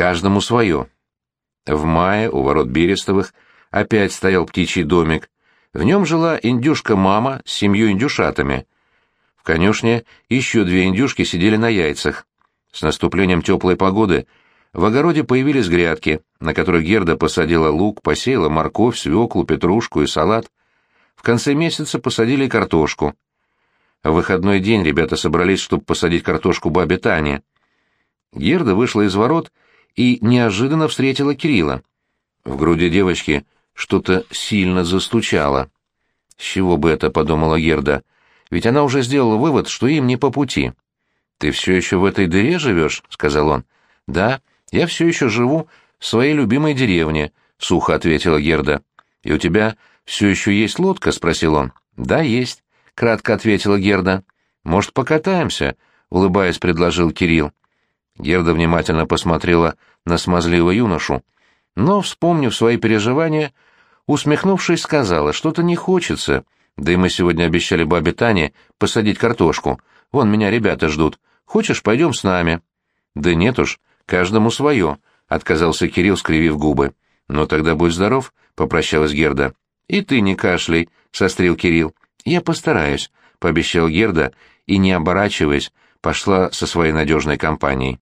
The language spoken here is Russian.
Каждому свое. В мае у ворот Берестовых опять стоял птичий домик. В нем жила индюшка-мама с семью индюшатами. В конюшне еще две индюшки сидели на яйцах. С наступлением теплой погоды в огороде появились грядки, на которых Герда посадила лук, посеяла морковь, свеклу, петрушку и салат. В конце месяца посадили картошку. В выходной день ребята собрались, чтобы посадить картошку бабе Тане. Герда вышла из ворот и неожиданно встретила Кирилла. В груди девочки что-то сильно застучало. «С чего бы это?» — подумала Герда. «Ведь она уже сделала вывод, что им не по пути». «Ты все еще в этой дыре живешь?» — сказал он. «Да, я все еще живу в своей любимой деревне», — сухо ответила Герда. «И у тебя все еще есть лодка?» — спросил он. «Да, есть», — кратко ответила Герда. «Может, покатаемся?» — улыбаясь, предложил Кирилл. Герда внимательно посмотрела на смазливого юношу, но, вспомнив свои переживания, усмехнувшись, сказала, что-то не хочется, да и мы сегодня обещали бабе Тане посадить картошку. Вон меня ребята ждут. Хочешь, пойдем с нами?» «Да нет уж, каждому свое», — отказался Кирилл, скривив губы. «Но тогда будь здоров», — попрощалась Герда. «И ты не кашляй», — сострил Кирилл. «Я постараюсь», — пообещал Герда и, не оборачиваясь, пошла со своей надежной компанией.